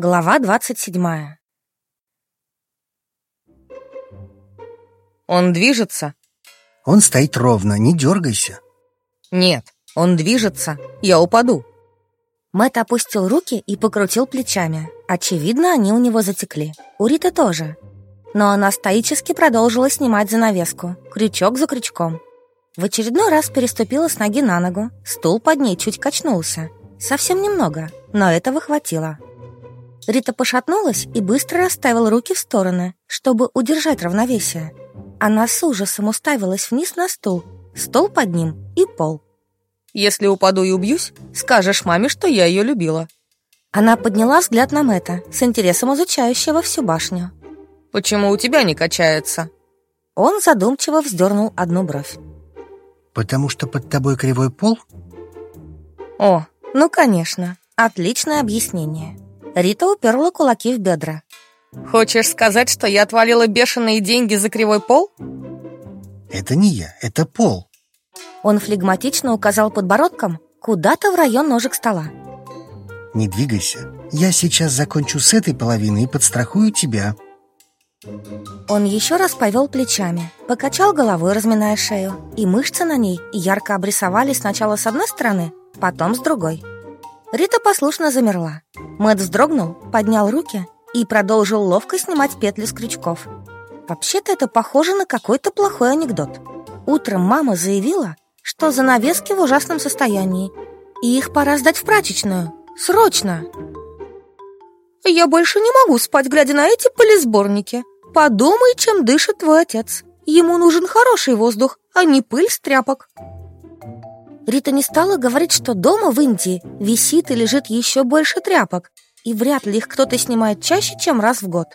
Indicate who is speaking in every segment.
Speaker 1: Глава двадцать седьмая.
Speaker 2: Он движется?
Speaker 3: Он стоит ровно, не дергайся.
Speaker 2: Нет, он движется. Я упаду.
Speaker 1: Мэтт опустил руки и покрутил плечами. Очевидно, они у него затекли. У Риты тоже. Но она стоически продолжила снимать занавеску, крючок за крючком. В очередной раз переступила с ноги на ногу. Стул под ней чуть качнулся. Совсем немного, но этого хватило. Рита пошатнулась и быстро расставила руки в стороны, чтобы удержать равновесие. Она с ужасом уставилась вниз на стул, стол под ним и пол.
Speaker 2: «Если упаду и убьюсь, скажешь маме, что я ее любила».
Speaker 1: Она подняла взгляд на Мэтта, с интересом изучающего всю башню.
Speaker 2: «Почему у тебя не качается?»
Speaker 1: Он задумчиво вздернул одну бровь.
Speaker 3: Потому что под тобой кривой пол?
Speaker 1: О, ну конечно, отличное объяснение. Рита уперла кулаки в бедра.
Speaker 2: Хочешь сказать, что я отвалила бешеные деньги за кривой пол?
Speaker 3: Это не я, это пол.
Speaker 1: Он флегматично указал подбородком куда-то в район ножек стола.
Speaker 3: Не двигайся. Я сейчас закончу с этой половины и подстрахую тебя.
Speaker 1: Он еще раз повел плечами, покачал головой, разминая шею, и мышцы на ней ярко обрисовали сначала с одной стороны, потом с другой. Рита послушно замерла. Мэтт вздрогнул, поднял руки и продолжил ловко снимать петли с крючков. Вообще-то это похоже на какой-то плохой анекдот. Утром мама заявила, что занавески в ужасном состоянии, и их пора сдать в прачечную. Срочно! Я больше не могу спать, глядя на эти полисборники. Подумай, чем дышит твой отец. Ему нужен хороший воздух, а не пыль с тряпок. Рита не стала говорить, что дома в Индии висит и лежит еще больше тряпок, и вряд ли их кто-то снимает чаще, чем раз в год.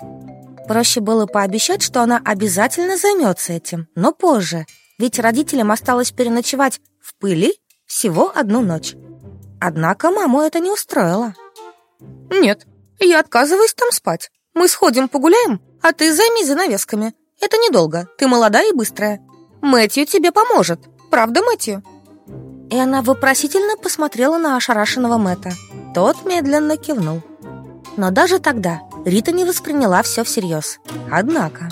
Speaker 1: Проще было пообещать, что она обязательно займется этим, но позже, ведь родителям осталось переночевать в пыли всего одну ночь. Однако маму это не устроило. «Нет, я отказываюсь там спать. Мы сходим погуляем, а ты займись занавесками. Это недолго, ты молодая и быстрая. Мэтью тебе поможет. Правда, Мэтью?» И она вопросительно посмотрела на ошарашенного Мэтта. Тот медленно кивнул. Но даже тогда Рита не восприняла все всерьез. Однако...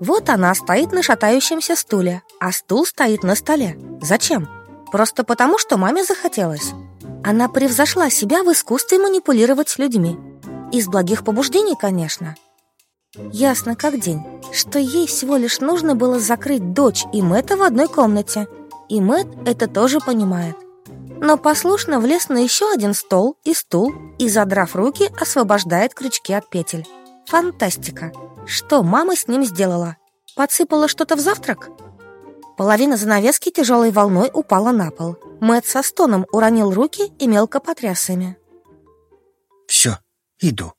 Speaker 1: Вот она стоит на шатающемся стуле, а стул стоит на столе. Зачем? Просто потому, что маме захотелось. Она превзошла себя в искусстве манипулировать людьми. Из благих побуждений, конечно. Ясно как день, что ей всего лишь нужно было закрыть дочь и Мэтта в одной комнате. И Мэтт это тоже понимает. Но послушно влез на еще один стол и стул и, задрав руки, освобождает крючки от петель. Фантастика! Что мама с ним сделала? Подсыпала что-то в завтрак? Половина занавески тяжелой волной упала на пол. Мэтт со стоном уронил руки и мелко потряс ими.
Speaker 3: Все, иду.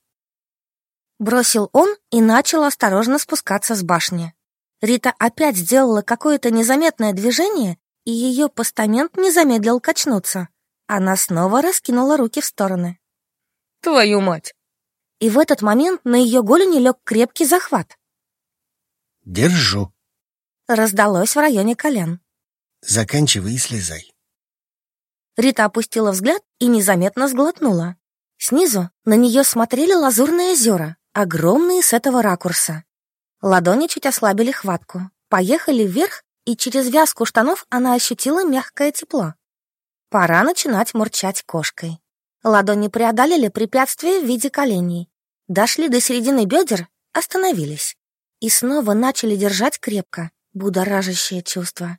Speaker 1: Бросил он и начал осторожно спускаться с башни. Рита опять сделала какое-то незаметное движение, и ее постамент не замедлил качнуться. Она снова раскинула руки в стороны.
Speaker 2: «Твою мать!»
Speaker 1: И в этот момент на ее голени лег крепкий захват.
Speaker 3: Держу.
Speaker 1: Раздалось в районе колен.
Speaker 3: Заканчивай и слезай.
Speaker 1: Рита опустила взгляд и незаметно сглотнула. Снизу на нее смотрели лазурные озера, огромные с этого ракурса. Ладони чуть ослабили хватку, поехали вверх, и через вязку штанов она ощутила мягкое тепло. Пора начинать мурчать кошкой. Ладони преодолели препятствие в виде коленей. Дошли до середины бедер, остановились. И снова начали держать крепко, будоражащее чувство.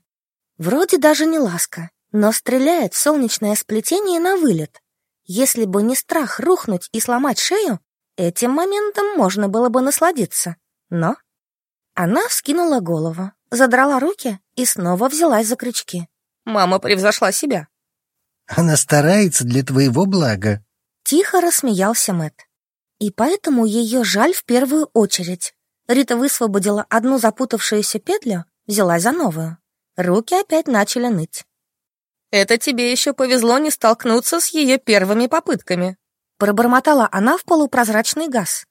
Speaker 1: Вроде даже не ласка, но стреляет в солнечное сплетение на вылет. Если бы не страх рухнуть и сломать шею, этим моментом можно было бы насладиться. Но она вскинула голову, задрала руки и снова взялась за крючки.
Speaker 2: Мама превзошла себя.
Speaker 3: Она старается для твоего блага.
Speaker 1: Тихо рассмеялся Мэт. И поэтому ее жаль в первую очередь. Рита высвободила одну запутавшуюся петлю, взялась за новую. Руки опять начали ныть.
Speaker 2: Это тебе еще повезло не столкнуться с ее первыми попытками.
Speaker 1: Пробормотала она в полупрозрачный газ.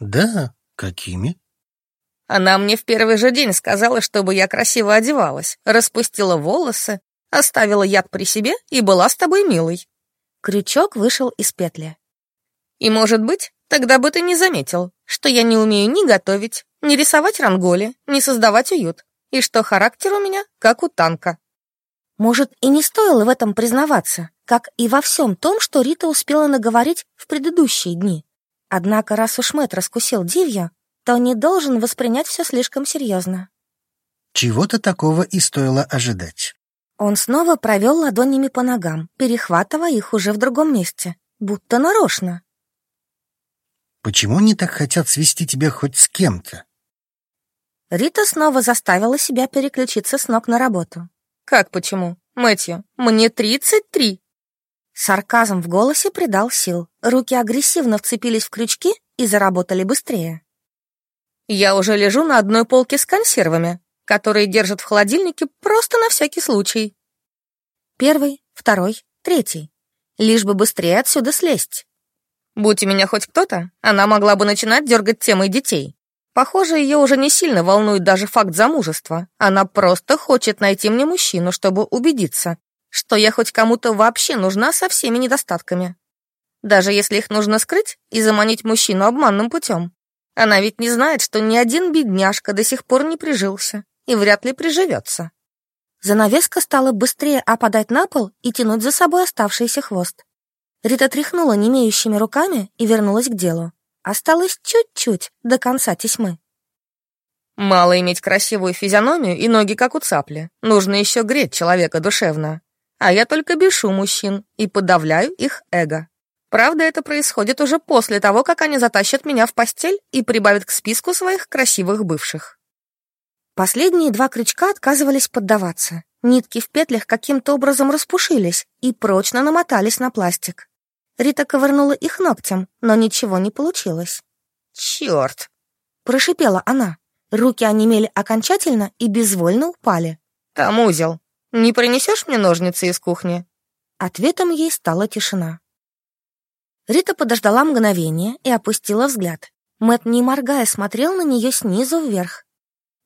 Speaker 3: Да, какими?
Speaker 2: Она мне в первый же день сказала, чтобы я красиво одевалась, распустила волосы, оставила яд при себе и была с тобой милой.
Speaker 1: Крючок вышел из петли.
Speaker 2: И, может быть, Тогда бы ты не заметил, что я не умею ни готовить, ни рисовать ранголи, ни создавать уют, и что характер у меня как у танка.
Speaker 1: Может, и не стоило в этом признаваться, как и во всем том, что Рита успела наговорить в предыдущие дни. Однако, раз уж Мэтт раскусил Дивью, то не должен воспринять все слишком серьезно.
Speaker 3: Чего-то такого и стоило ожидать.
Speaker 1: Он снова провел ладонями по ногам, перехватывая их уже в другом месте, будто нарочно.
Speaker 3: Почему они так хотят свести тебя хоть с кем-то?
Speaker 1: Рита снова заставила себя переключиться с ног на работу.
Speaker 2: Как почему? Мэтью, мне тридцать три.
Speaker 1: Сарказм в голосе придал сил. Руки агрессивно вцепились в крючки и заработали быстрее.
Speaker 2: Я уже лежу на одной полке с консервами, которые держат в холодильнике просто на всякий случай.
Speaker 1: Первый, второй, третий. Лишь бы быстрее отсюда слезть.
Speaker 2: Будь у меня хоть кто-то, она могла бы начинать дергать темой детей. Похоже, ее уже не сильно волнует даже факт замужества. Она просто хочет найти мне мужчину, чтобы убедиться, что я хоть кому-то вообще нужна со всеми недостатками. Даже если их нужно скрыть и заманить мужчину обманным путем. Она ведь не знает, что ни один бедняжка до сих пор не прижился и вряд ли приживется.
Speaker 1: Занавеска стала быстрее опадать на пол и тянуть за собой оставшийся хвост. Рита тряхнула немеющими руками и вернулась к делу. Осталось чуть-чуть до конца тесьмы.
Speaker 2: Мало иметь красивую физиономию и ноги, как у цапли. Нужно еще греть человека душевно. А я только бешу мужчин и подавляю их эго. Правда, это происходит уже после того, как они затащат меня в постель и прибавят к списку своих красивых бывших.
Speaker 1: Последние два крючка отказывались поддаваться. Нитки в петлях каким-то образом распушились и прочно намотались на пластик. Рита ковырнула их ногтем, но ничего не получилось.
Speaker 2: «Черт!»
Speaker 1: — прошипела она. Руки онемели окончательно и безвольно упали.
Speaker 2: «Там узел. Не принесешь мне ножницы из кухни?»
Speaker 1: Ответом ей стала тишина. Рита подождала мгновение и опустила взгляд. Мэт, не моргая, смотрел на нее снизу вверх.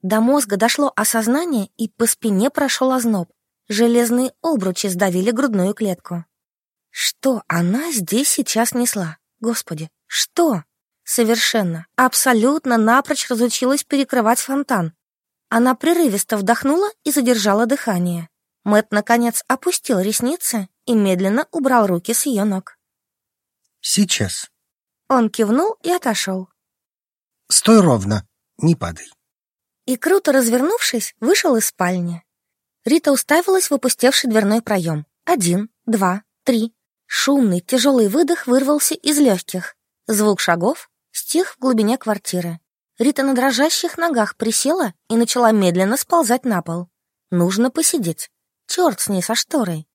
Speaker 1: До мозга дошло осознание, и по спине прошел озноб. Железные обручи сдавили грудную клетку. Что она здесь сейчас несла? Господи, что? Совершенно, абсолютно напрочь разучилась перекрывать фонтан. Она прерывисто вдохнула и задержала дыхание. Мэт наконец опустил ресницы и медленно убрал руки с ее ног.
Speaker 3: «Сейчас».
Speaker 1: Он кивнул и отошел.
Speaker 3: «Стой ровно, не падай»
Speaker 1: и, круто развернувшись, вышел из спальни. Рита уставилась в опустевший дверной проем. Один, два, три. Шумный, тяжелый выдох вырвался из легких. Звук шагов стих в глубине квартиры. Рита на дрожащих ногах присела и начала медленно сползать на пол. Нужно посидеть. Черт с ней со шторой.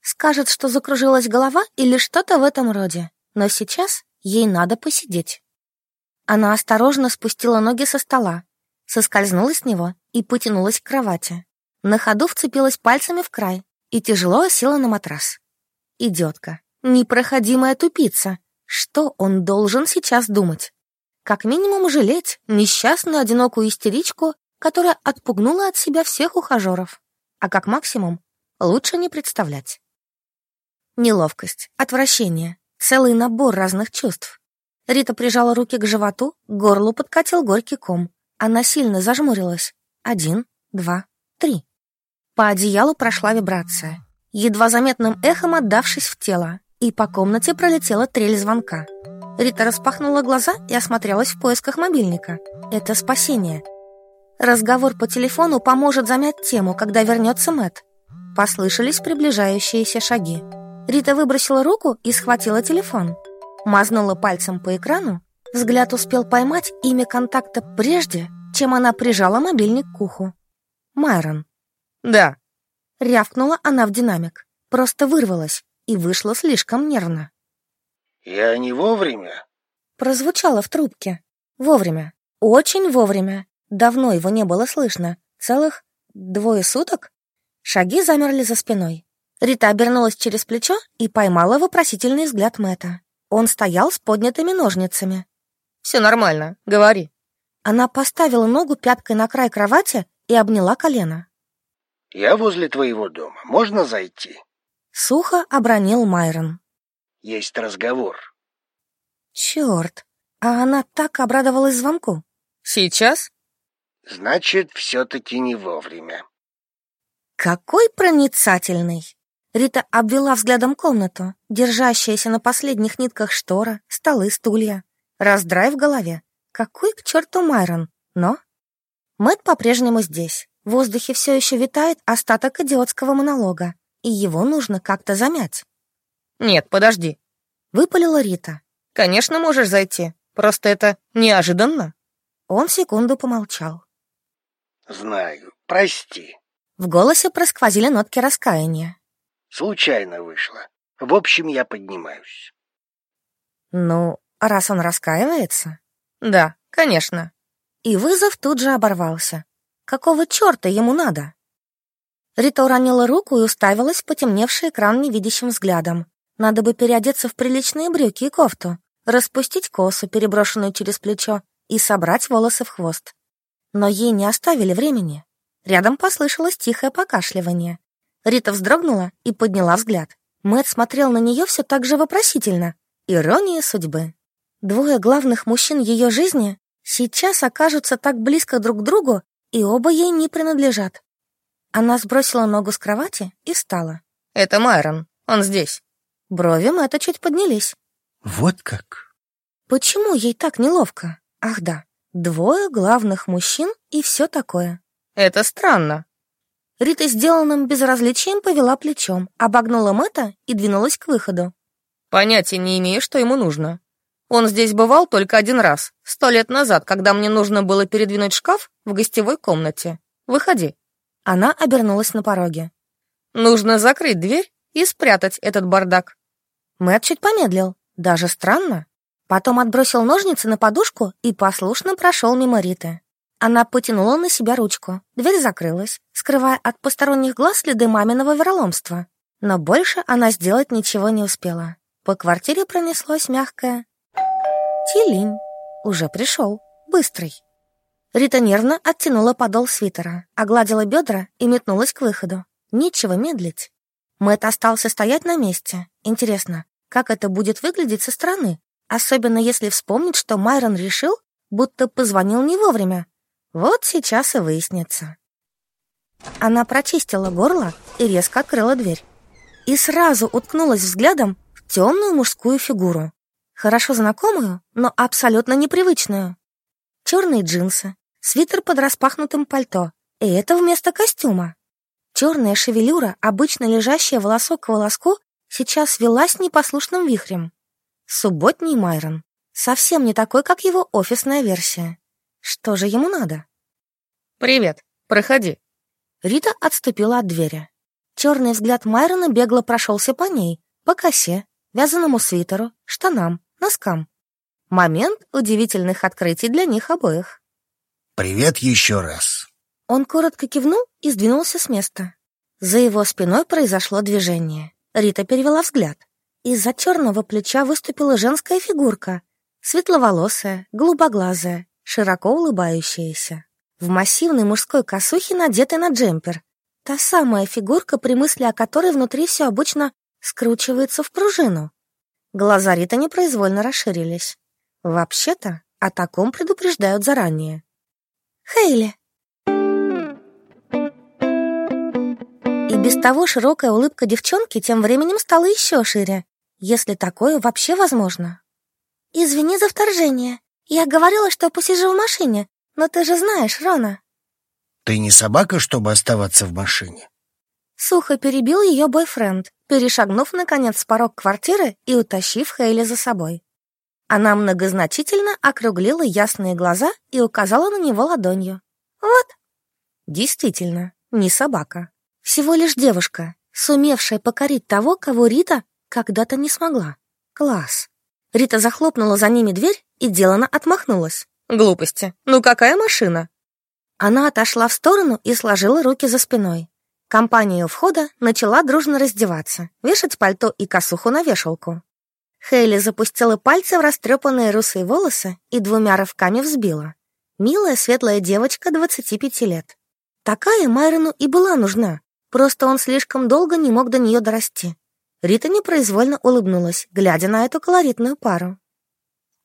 Speaker 1: Скажет, что закружилась голова или что-то в этом роде. Но сейчас ей надо посидеть. Она осторожно спустила ноги со стола, соскользнула с него и потянулась к кровати. На ходу вцепилась пальцами в край и тяжело села на матрас. Идиотка, непроходимая тупица. Что он должен сейчас думать? Как минимум жалеть несчастную одинокую истеричку, которая отпугнула от себя всех ухажеров. А как максимум лучше не представлять. Неловкость, отвращение, целый набор разных чувств. Рита прижала руки к животу, к горлу подкатил горький ком. Она сильно зажмурилась. Один, два, три. По одеялу прошла вибрация, едва заметным эхом отдавшись в тело, и по комнате пролетела трель звонка. Рита распахнула глаза и осмотрелась в поисках мобильника. Это спасение. Разговор по телефону поможет замять тему, когда вернется Мэт. Послышались приближающиеся шаги. Рита выбросила руку и схватила телефон. Мазнула пальцем по экрану Взгляд успел поймать имя контакта прежде, чем она прижала мобильник к уху. Майрон.
Speaker 2: «Да».
Speaker 1: Рявкнула она в динамик. Просто вырвалась и вышла слишком нервно.
Speaker 3: «Я не вовремя?»
Speaker 1: Прозвучало в трубке. Вовремя. Очень вовремя. Давно его не было слышно. Целых двое суток? Шаги замерли за спиной. Рита обернулась через плечо и поймала вопросительный взгляд Мэта. Он стоял с поднятыми ножницами.
Speaker 2: Все нормально, говори.
Speaker 1: Она поставила ногу пяткой на край кровати и обняла колено.
Speaker 3: «Я возле твоего дома. Можно зайти?»
Speaker 1: Сухо обронил Майрон.
Speaker 3: «Есть разговор».
Speaker 1: Черт, а она так обрадовалась звонку.
Speaker 2: Сейчас?
Speaker 3: Значит, все-таки не вовремя.
Speaker 1: Какой проницательный! Рита обвела взглядом комнату, держащаяся на последних нитках штора, столы, стулья. Раздрай в голове. Какой к черту Майрон? Но... Мэт по-прежнему здесь. В воздухе все еще витает остаток идиотского монолога, и его нужно как-то замять.
Speaker 2: «Нет, подожди», —
Speaker 1: выпалила Рита.
Speaker 2: «Конечно, можешь зайти. Просто это неожиданно».
Speaker 1: Он секунду помолчал.
Speaker 3: «Знаю. Прости».
Speaker 1: В голосе просквозили нотки раскаяния.
Speaker 3: Случайно вышло. В общем, я поднимаюсь.
Speaker 1: Ну, раз он раскаивается?
Speaker 2: Да, конечно.
Speaker 1: И вызов тут же оборвался. Какого черта ему надо? Рита уронила руку и уставилась в потемневший экран невидящим взглядом. Надо бы переодеться в приличные брюки и кофту, распустить косу, переброшенную через плечо, и собрать волосы в хвост. Но ей не оставили времени. Рядом послышалось тихое покашливание. Рита вздрогнула и подняла взгляд. Мэт смотрел на нее все так же вопросительно. Ирония судьбы. Двое главных мужчин ее жизни сейчас окажутся так близко друг к другу, и оба ей не принадлежат. Она сбросила ногу с кровати и встала.
Speaker 2: «Это Майрон. Он здесь».
Speaker 1: Брови Мэтта чуть поднялись.
Speaker 3: «Вот как?»
Speaker 1: Почему ей так неловко? Ах да, двое главных мужчин и все такое.
Speaker 2: Это странно.
Speaker 1: Рита сделанным безразличием повела плечом, обогнула Мэтта и двинулась к выходу.
Speaker 2: Понятия не имею, что ему нужно. Он здесь бывал только один раз, сто лет назад, когда мне нужно было передвинуть шкаф в гостевой комнате. Выходи.
Speaker 1: Она обернулась на пороге.
Speaker 2: Нужно закрыть дверь и спрятать этот бардак.
Speaker 1: Мэтт чуть помедлил. Даже странно. Потом отбросил ножницы на подушку и послушно прошел мимо Риты. Она потянула на себя ручку. Дверь закрылась, скрывая от посторонних глаз следы маминого вероломства. Но больше она сделать ничего не успела. По квартире пронеслось мягкое «Тилинь». Уже пришел. Быстрый. Рита нервно оттянула подол свитера, огладила бедра и метнулась к выходу. Нечего медлить. Мэтт остался стоять на месте. Интересно, как это будет выглядеть со стороны? Особенно если вспомнить, что Майрон решил, будто позвонил не вовремя, вот сейчас и выяснится. Она прочистила горло и резко открыла дверь. И сразу уткнулась взглядом в темную мужскую фигуру. Хорошо знакомую, но абсолютно непривычную. Черные джинсы, свитер под распахнутым пальто, и это вместо костюма. Черная шевелюра, обычно лежащая волосок к волоску, сейчас велась непослушным вихрем. Субботний Майрон. Совсем не такой, как его офисная версия. Что же ему надо?
Speaker 2: «Привет, проходи».
Speaker 1: Рита отступила от двери. Черный взгляд Майрона бегло прошелся по ней, по косе, вязаному свитеру, штанам, носкам. Момент удивительных открытий для них обоих.
Speaker 3: «Привет еще раз».
Speaker 1: Он коротко кивнул и сдвинулся с места. За его спиной произошло движение. Рита перевела взгляд. Из-за черного плеча выступила женская фигурка, светловолосая, голубоглазая, широко улыбающаяся. В массивной мужской косухе, надетой на джемпер. Та самая фигурка, при мысли о которой внутри все обычно скручивается в пружину. Глаза Рита непроизвольно расширились. Вообще-то, о таком предупреждают заранее. «Хейли!» И без того широкая улыбка девчонки тем временем стала еще шире, если такое вообще возможно. «Извини за вторжение. Я говорила, что посижу в машине, но ты же знаешь, Рона».
Speaker 3: «Ты не собака, чтобы оставаться в машине?»
Speaker 1: Сухо перебил ее бойфренд, перешагнув, наконец, порог квартиры и утащив Хейли за собой. Она многозначительно округлила ясные глаза и указала на него ладонью. «Вот». Действительно, не собака. Всего лишь девушка, сумевшая покорить того, кого Рита когда-то не смогла. Класс. Рита захлопнула за ними дверь и делано отмахнулась.
Speaker 2: «Глупости. Ну какая машина?»
Speaker 1: Она отошла в сторону и сложила руки за спиной. Компания у входа начала дружно раздеваться, вешать пальто и косуху на вешалку. Хейли запустила пальцы в растрепанные русые волосы и двумя рывками взбила. Милая светлая девочка 25 лет. Такая Майрону и была нужна, просто он слишком долго не мог до нее дорасти. Рита непроизвольно улыбнулась, глядя на эту колоритную пару.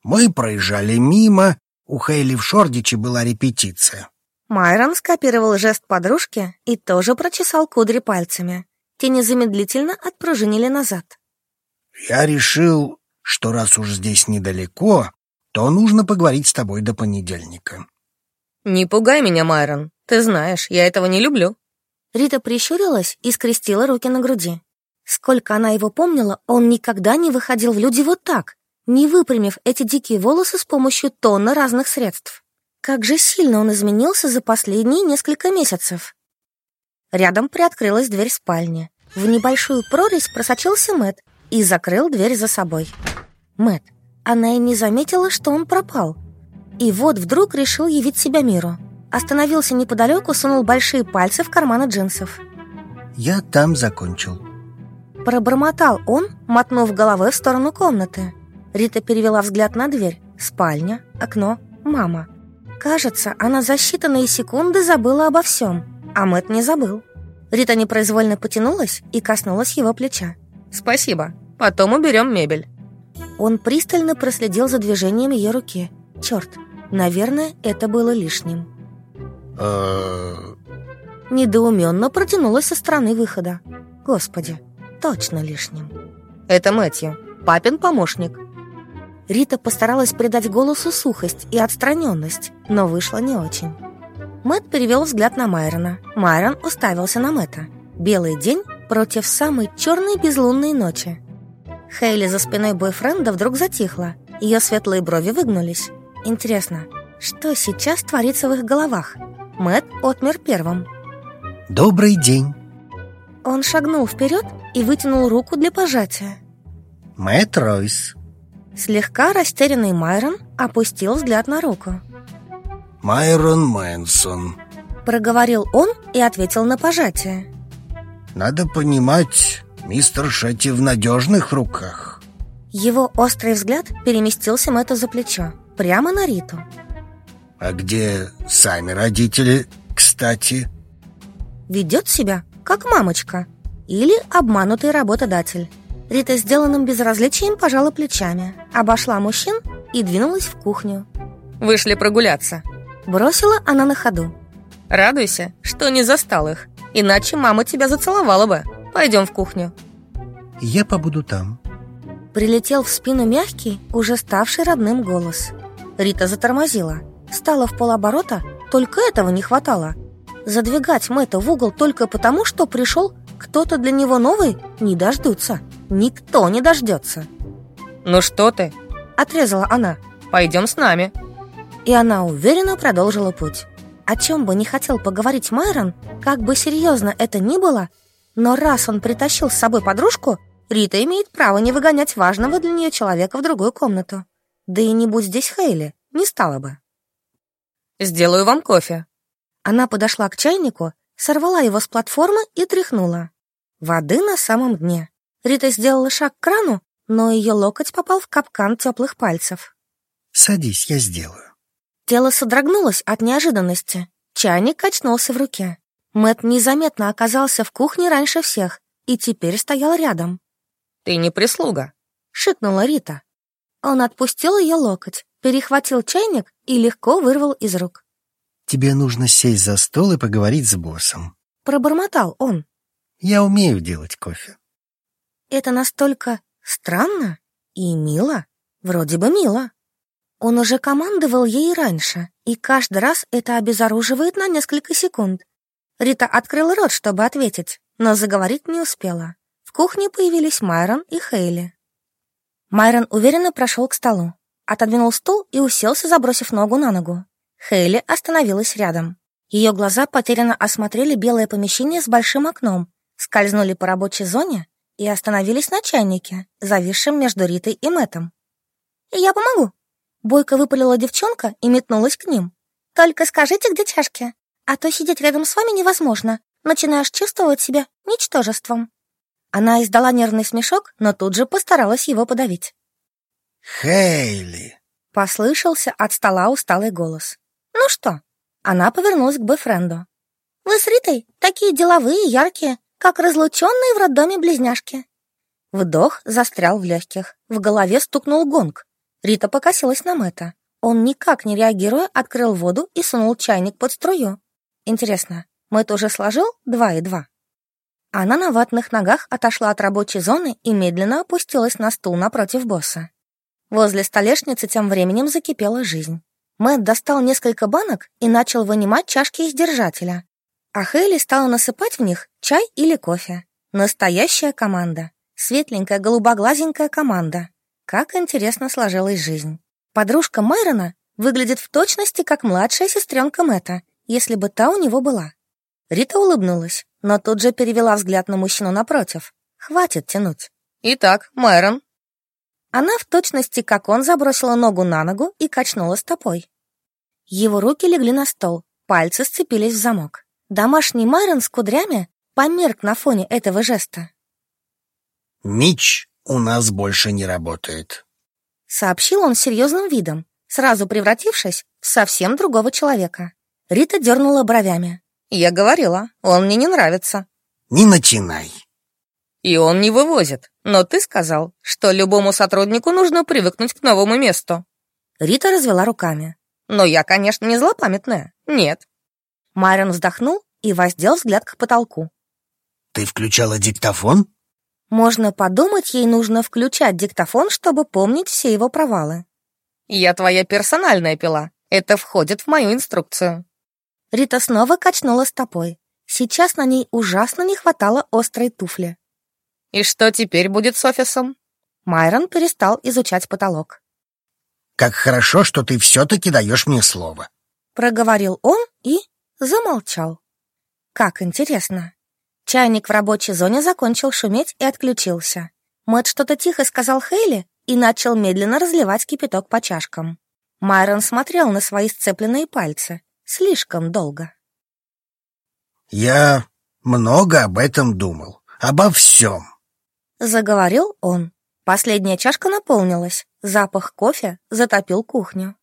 Speaker 3: Мы проезжали мимо, у Хейли в Шордиче была репетиция.
Speaker 1: Майрон скопировал жест подружки и тоже прочесал кудри пальцами. Те незамедлительно отпружинили назад.
Speaker 3: Я решил, что раз уж здесь недалеко, то нужно поговорить с тобой до понедельника.
Speaker 2: Не пугай меня, Майрон. Ты знаешь, я этого не люблю.
Speaker 1: Рита прищурилась и скрестила руки на груди. Сколько она его помнила, он никогда не выходил в люди вот так, не выпрямив эти дикие волосы с помощью тонны разных средств. Как же сильно он изменился за последние несколько месяцев. Рядом приоткрылась дверь спальни. В небольшую прорезь просочился Мэт и закрыл дверь за собой. Мэт, она и не заметила, что он пропал. И вот вдруг решил явить себя миру. Остановился неподалеку, сунул большие пальцы в карманы джинсов.
Speaker 3: Я там закончил.
Speaker 1: Пробормотал он, мотнув головой в сторону комнаты. Рита перевела взгляд на дверь. Спальня, окно, мама. Кажется, она за считанные секунды забыла обо всем, а Мэт не забыл. Рита непроизвольно потянулась и коснулась его плеча.
Speaker 2: «Спасибо. Потом уберем мебель».
Speaker 1: Он пристально проследил за движением ее руки. Черт, наверное, это было лишним. Недоуменно протянулась со стороны выхода. Господи, точно лишним.
Speaker 2: Это Мэтью, папин помощник.
Speaker 1: Рита постаралась придать голосу сухость и отстраненность, но вышло не очень. Мэт перевел взгляд на Майрона. Майрон уставился на Мэта. Белый день против самой черной безлунной ночи. Хейли за спиной бойфренда вдруг затихла. Ее светлые брови выгнулись. Интересно, что сейчас творится в их головах? Мэт отмер первым.
Speaker 3: Добрый день.
Speaker 1: Он шагнул вперед и вытянул руку для пожатия.
Speaker 3: Мэтт Ройс.
Speaker 1: Слегка растерянный Майрон опустил взгляд на руку.
Speaker 3: Майрон Мэнсон.
Speaker 1: Проговорил он и ответил на пожатие.
Speaker 3: Надо понимать, мистер Шетти в надежных руках.
Speaker 1: Его острый взгляд переместился Мэтту за плечо, прямо на Риту.
Speaker 3: А где сами родители, кстати?
Speaker 1: Ведет себя, как мамочка или обманутый работодатель. Рита сделанным безразличием пожала плечами, обошла мужчин и двинулась в кухню.
Speaker 2: Вышли прогуляться.
Speaker 1: Бросила она на ходу.
Speaker 2: Радуйся, что не застал их, иначе мама тебя зацеловала бы. Пойдем в кухню.
Speaker 3: Я побуду там.
Speaker 1: Прилетел в спину мягкий, уже ставший родным голос. Рита затормозила, стала в полоборота, только этого не хватало. Задвигать Мэтта в угол только потому, что пришел кто-то для него новый, не дождутся. Никто не дождется.
Speaker 2: Ну что ты?
Speaker 1: Отрезала она.
Speaker 2: Пойдем с нами.
Speaker 1: И она уверенно продолжила путь. О чем бы не хотел поговорить Майрон, как бы серьезно это ни было, но раз он притащил с собой подружку, Рита имеет право не выгонять важного для нее человека в другую комнату. Да и не будь здесь Хейли, не стала бы.
Speaker 2: «Сделаю вам кофе».
Speaker 1: Она подошла к чайнику, сорвала его с платформы и тряхнула. Воды на самом дне. Рита сделала шаг к крану, но ее локоть попал в капкан теплых пальцев.
Speaker 3: Садись, я сделаю.
Speaker 1: Тело содрогнулось от неожиданности. Чайник качнулся в руке. Мэт незаметно оказался в кухне раньше всех и теперь стоял рядом.
Speaker 2: «Ты не прислуга», —
Speaker 1: шикнула Рита. Он отпустил ее локоть, перехватил чайник и легко вырвал из рук.
Speaker 3: «Тебе нужно сесть за стол и поговорить с боссом», —
Speaker 1: пробормотал он.
Speaker 3: «Я умею делать кофе».
Speaker 1: Это настолько странно и мило. Вроде бы мило. Он уже командовал ей раньше, и каждый раз это обезоруживает на несколько секунд. Рита открыла рот, чтобы ответить, но заговорить не успела. В кухне появились Майрон и Хейли. Майрон уверенно прошел к столу, отодвинул стул и уселся, забросив ногу на ногу. Хейли остановилась рядом. Ее глаза потерянно осмотрели белое помещение с большим окном, скользнули по рабочей зоне и остановились на чайнике, зависшем между Ритой и Мэтом. «Я помогу!» Бойко выпалила девчонка и метнулась к ним. «Только скажите, где чашки, а то сидеть рядом с вами невозможно. Начинаешь чувствовать себя ничтожеством». Она издала нервный смешок, но тут же постаралась его подавить.
Speaker 3: «Хейли!»
Speaker 1: — послышался от стола усталый голос. «Ну что?» Она повернулась к бойфренду. «Вы с Ритой такие деловые, яркие, как разлученные в роддоме близняшки. Вдох застрял в легких, в голове стукнул гонг. Рита покосилась на Мэтта. Он, никак не реагируя, открыл воду и сунул чайник под струю. Интересно, Мэтт уже сложил два и два? Она на ватных ногах отошла от рабочей зоны и медленно опустилась на стул напротив босса. Возле столешницы тем временем закипела жизнь. Мэтт достал несколько банок и начал вынимать чашки из держателя. А Хейли стала насыпать в них чай или кофе. Настоящая команда. Светленькая, голубоглазенькая команда. Как интересно сложилась жизнь. Подружка Майрона выглядит в точности как младшая сестренка Мэтта, если бы та у него была. Рита улыбнулась, но тут же перевела взгляд на мужчину напротив. Хватит тянуть.
Speaker 2: «Итак, Майрон».
Speaker 1: Она в точности, как он, забросила ногу на ногу и качнула стопой. Его руки легли на стол, пальцы сцепились в замок. Домашний Майрон с кудрями померк на фоне этого жеста.
Speaker 3: «Мич у нас больше не работает»,
Speaker 1: Сообщил он серьезным видом, сразу превратившись в совсем другого человека. Рита дернула бровями.
Speaker 2: «Я говорила, он мне не нравится».
Speaker 3: «Не начинай».
Speaker 2: «И он не вывозит, но ты сказал, что любому сотруднику нужно привыкнуть к новому месту».
Speaker 1: Рита развела руками.
Speaker 2: «Но я, конечно, не злопамятная. Нет».
Speaker 1: Майрон вздохнул и воздел взгляд к потолку.
Speaker 3: «Ты включала диктофон?»
Speaker 1: Можно подумать, ей нужно включать диктофон, чтобы помнить все его провалы.
Speaker 2: «Я твоя персональная пила. Это входит в мою инструкцию».
Speaker 1: Рита снова качнула стопой. Сейчас на ней ужасно не хватало острой туфли.
Speaker 2: «И что теперь будет с офисом?»
Speaker 1: Майрон перестал изучать потолок.
Speaker 3: «Как хорошо, что ты все-таки даешь мне слово», —
Speaker 1: проговорил он и замолчал. «Как интересно. Чайник в рабочей зоне закончил шуметь и отключился. Мэтт что-то тихо сказал Хейли и начал медленно разливать кипяток по чашкам. Майрон смотрел на свои сцепленные пальцы. Слишком долго.
Speaker 3: «Я много об этом думал. Обо всем», —
Speaker 1: заговорил он. Последняя чашка наполнилась. Запах кофе затопил кухню.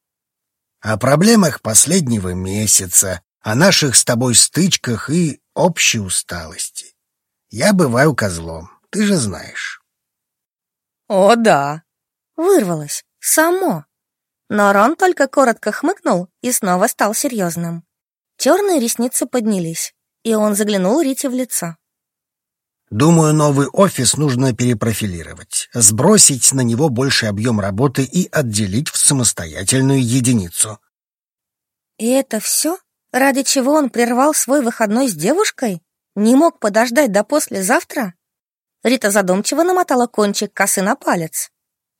Speaker 3: «О проблемах последнего месяца, о наших с тобой стычках и общей усталости. Я бываю козлом, ты же знаешь.
Speaker 2: О, да.
Speaker 1: Вырвалось. Само. Но Рон только коротко хмыкнул и снова стал серьезным. Черные ресницы поднялись, и он заглянул Рите в лицо.
Speaker 3: Думаю, новый офис нужно перепрофилировать, сбросить на него больший объем работы и отделить в самостоятельную единицу.
Speaker 1: И это все? Ради чего он прервал свой выходной с девушкой? Не мог подождать до послезавтра? Рита задумчиво намотала кончик косы на палец.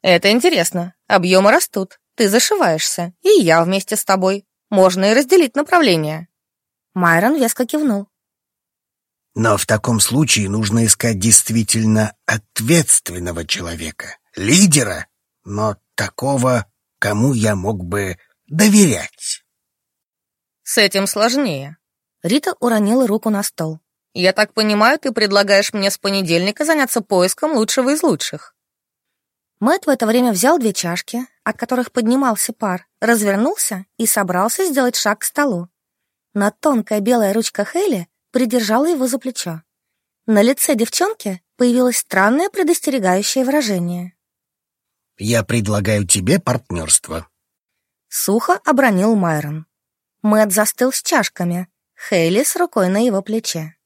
Speaker 2: Это интересно. Объемы растут. Ты зашиваешься. И я вместе с тобой. Можно и разделить направления.
Speaker 1: Майрон веско кивнул.
Speaker 3: Но в таком случае нужно искать действительно ответственного человека, лидера, но такого, кому я мог бы доверять.
Speaker 2: С этим сложнее.
Speaker 1: Рита уронила руку на стол.
Speaker 2: Я так понимаю, ты предлагаешь мне с понедельника заняться поиском лучшего из лучших.
Speaker 1: Мэтт в это время взял две чашки, от которых поднимался пар, развернулся и собрался сделать шаг к столу. Но тонкая белая ручка Хейли придержала его за плечо. На лице девчонки появилось странное предостерегающее выражение.
Speaker 3: «Я предлагаю тебе партнерство», —
Speaker 1: сухо обронил Майрон. Мэт застыл с чашками, Хейли с рукой на его плече.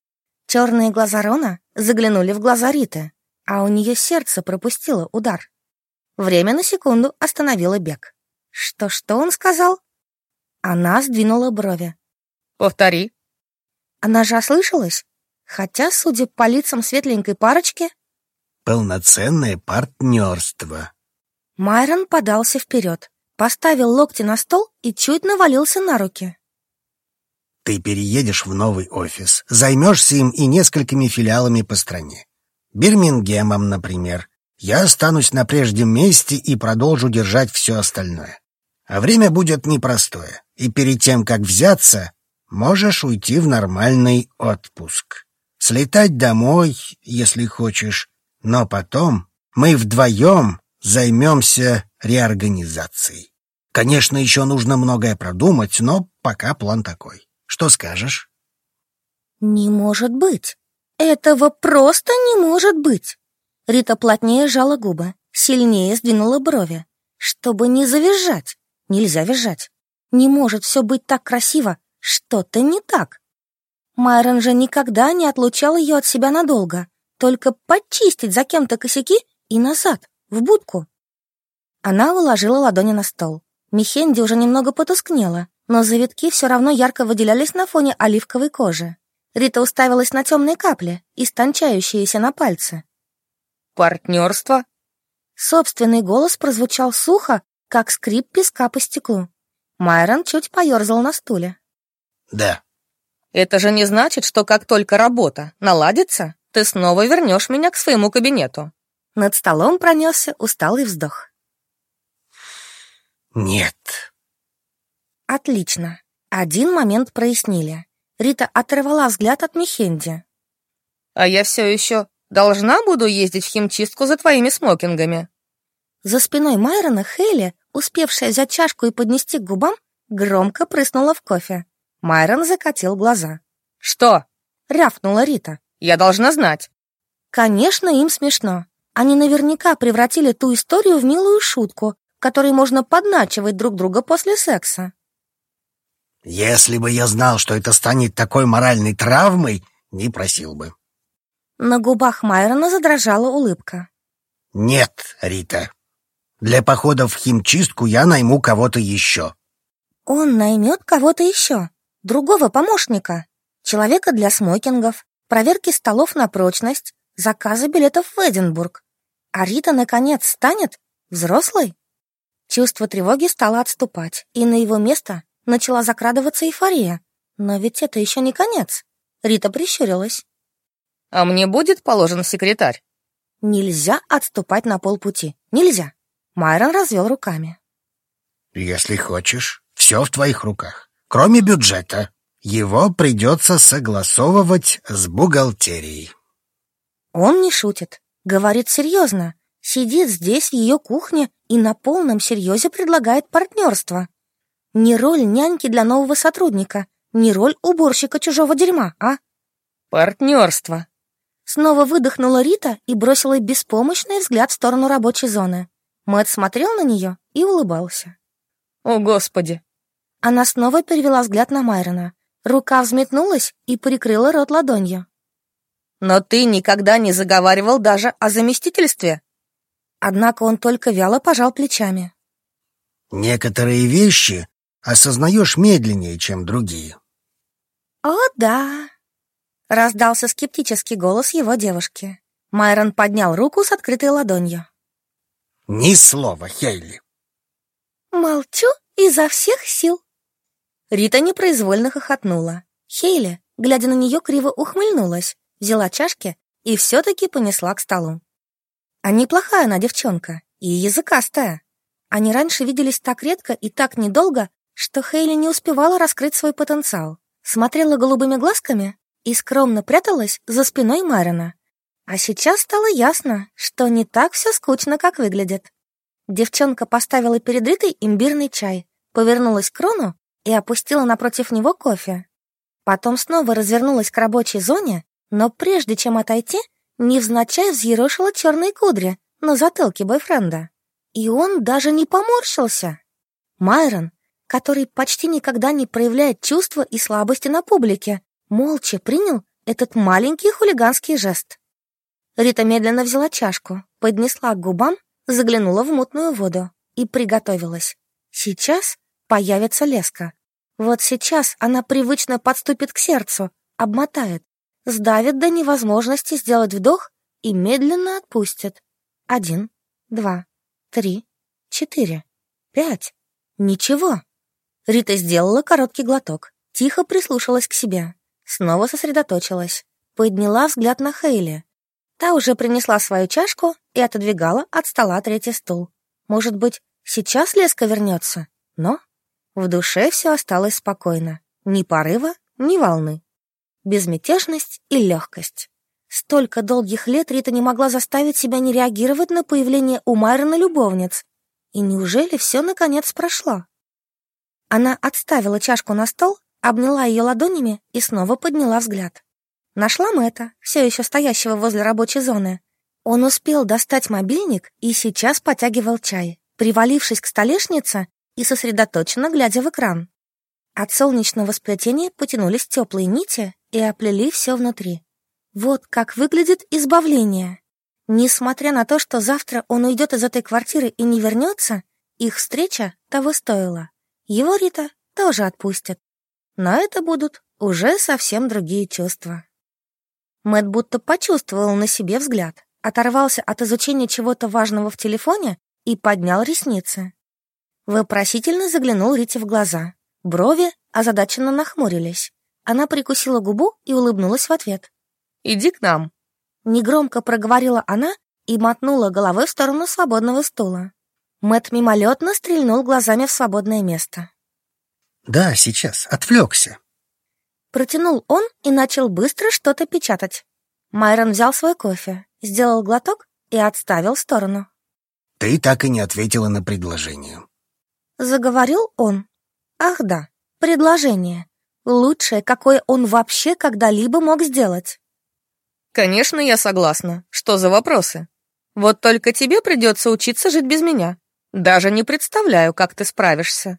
Speaker 1: Черные глаза Рона заглянули в глаза Риты, а у нее сердце пропустило удар. Время на секунду остановило бег. Что-что он сказал? Она сдвинула брови.
Speaker 2: «Повтори».
Speaker 1: Она же ослышалась, хотя, судя по лицам светленькой парочки...
Speaker 3: «Полноценное партнерство».
Speaker 1: Майрон подался вперед, поставил локти на стол и чуть навалился на руки.
Speaker 3: Ты переедешь в новый офис, займешься им и несколькими филиалами по стране. Бирмингемом, например. Я останусь на прежнем месте и продолжу держать все остальное. А время будет непростое, и перед тем, как взяться, можешь уйти в нормальный отпуск. Слетать домой, если хочешь, но потом мы вдвоем займемся реорганизацией. Конечно, еще нужно многое продумать, но пока план такой. Что скажешь?
Speaker 1: Не может быть. Этого просто не может быть. Рита плотнее сжала губы, сильнее сдвинула брови. чтобы не завизжать. Нельзя визжать. Не может все быть так красиво. Что-то не так. Майрон же никогда не отлучал ее от себя надолго. Только почистить за кем-то косяки и назад, в будку. Она уложила ладони на стол. Михенди уже немного потускнела, но завитки все равно ярко выделялись на фоне оливковой кожи. Рита уставилась на темные капли, истончающиеся на пальце.
Speaker 2: «Партнерство?»
Speaker 1: Собственный голос прозвучал сухо, как скрип песка по стеклу. Майрон чуть поерзал на стуле.
Speaker 3: «Да».
Speaker 2: «Это же не значит, что как только работа наладится, ты снова вернешь меня к своему кабинету».
Speaker 1: Над столом пронесся усталый вздох.
Speaker 3: «Нет».
Speaker 1: «Отлично. Один момент прояснили. Рита оторвала взгляд от Михенди.
Speaker 2: «А я все еще должна буду ездить в химчистку за твоими смокингами?»
Speaker 1: За спиной Майрона Хейли, успевшая взять чашку и поднести к губам, громко прыснула в кофе. Майрон закатил глаза.
Speaker 2: «Что?»
Speaker 1: — рявкнула Рита.
Speaker 2: «Я должна знать».
Speaker 1: Конечно, им смешно. Они наверняка превратили ту историю в милую шутку, которой можно подначивать друг друга после секса.
Speaker 3: Если бы я знал, что это станет такой моральной травмой, не просил бы.
Speaker 1: На губах Майрона задрожала улыбка.
Speaker 3: Нет, Рита. Для похода в химчистку я найму кого-то еще.
Speaker 1: Он наймет кого-то еще. Другого помощника. Человека для смокингов, проверки столов на прочность, заказа билетов в Эдинбург. А Рита, наконец, станет взрослой? Чувство тревоги стало отступать, и на его место начала закрадываться эйфория. Но ведь это еще не конец. Рита прищурилась.
Speaker 2: «А мне будет положен секретарь?»
Speaker 1: «Нельзя отступать на полпути. Нельзя!» Майрон развел руками.
Speaker 3: «Если хочешь, все в твоих руках. Кроме бюджета. Его придется согласовывать с бухгалтерией».
Speaker 1: Он не шутит. Говорит серьезно. Сидит здесь, в ее кухне, и на полном серьезе предлагает партнерство. Не роль няньки для нового сотрудника, не роль уборщика чужого дерьма, а?
Speaker 2: Партнерство.
Speaker 1: Снова выдохнула Рита и бросила беспомощный взгляд в сторону рабочей зоны. Мэтт смотрел на нее и улыбался.
Speaker 2: «О, Господи!»
Speaker 1: Она снова перевела взгляд на Майрона. Рука взметнулась и прикрыла рот ладонью.
Speaker 2: «Но ты никогда не заговаривал даже о заместительстве?»
Speaker 1: Однако он только вяло пожал плечами.
Speaker 3: «Некоторые вещи осознаешь медленнее, чем другие.
Speaker 1: «О, да!» — раздался скептический голос его девушки. Майрон поднял руку с открытой ладонью.
Speaker 3: «Ни слова, Хейли!»
Speaker 1: «Молчу изо всех сил!» Рита непроизвольно хохотнула. Хейли, глядя на нее, криво ухмыльнулась, взяла чашки и все-таки понесла к столу. А неплохая она девчонка и языкастая. Они раньше виделись так редко и так недолго, что Хейли не успевала раскрыть свой потенциал, смотрела голубыми глазками и скромно пряталась за спиной Марина. А сейчас стало ясно, что не так все скучно, как выглядит. Девчонка поставила перед Ритой имбирный чай, повернулась к Крону и опустила напротив него кофе. Потом снова развернулась к рабочей зоне, но прежде чем отойти, невзначай взъерошила черные кудри на затылке бойфренда. И он даже не поморщился. Майрон, который почти никогда не проявляет чувства и слабости на публике, молча принял этот маленький хулиганский жест. Рита медленно взяла чашку, поднесла к губам, заглянула в мутную воду и приготовилась. Сейчас появится леска. Вот сейчас она привычно подступит к сердцу, обмотает, сдавит до невозможности сделать вдох и медленно отпустит. Один, два, три, четыре, пять. Ничего. Рита сделала короткий глоток, тихо прислушалась к себе, снова сосредоточилась, подняла взгляд на Хейли. Та уже принесла свою чашку и отодвигала от стола третий стул. Может быть, сейчас Леска вернется? Но в душе все осталось спокойно. Ни порыва, ни волны. Безмятежность и легкость. Столько долгих лет Рита не могла заставить себя не реагировать на появление у Майрона любовниц. И неужели все наконец прошло? Она отставила чашку на стол, обняла ее ладонями и снова подняла взгляд. Нашла Мэтта, все еще стоящего возле рабочей зоны. Он успел достать мобильник и сейчас потягивал чай. привалившись к столешнице и сосредоточенно глядя в экран. От солнечного сплетения потянулись теплые нити и оплели все внутри. Вот как выглядит избавление. Несмотря на то, что завтра он уйдет из этой квартиры и не вернется, их встреча того стоила. Его Рита тоже отпустят. Но это будут уже совсем другие чувства. Мэт будто почувствовал на себе взгляд, оторвался от изучения чего-то важного в телефоне и поднял ресницы. Вопросительно заглянул Рите в глаза. Брови озадаченно нахмурились. Она прикусила губу и улыбнулась в ответ.
Speaker 2: «Иди к нам»,
Speaker 1: Негромко проговорила она и мотнула головой в сторону свободного стула. Мэт мимолетно стрельнул глазами в свободное место.
Speaker 3: «Да, сейчас. Отвлекся».
Speaker 1: Протянул он и начал быстро что-то печатать. Майрон взял свой кофе, сделал глоток и отставил в сторону.
Speaker 3: «Ты так и не ответила на предложение».
Speaker 1: Заговорил он. «Ах да, предложение. Лучшее, какое он вообще когда-либо мог сделать.
Speaker 2: Конечно, я согласна. Что за вопросы? Вот только тебе придется учиться жить без меня. Даже не представляю, как ты справишься.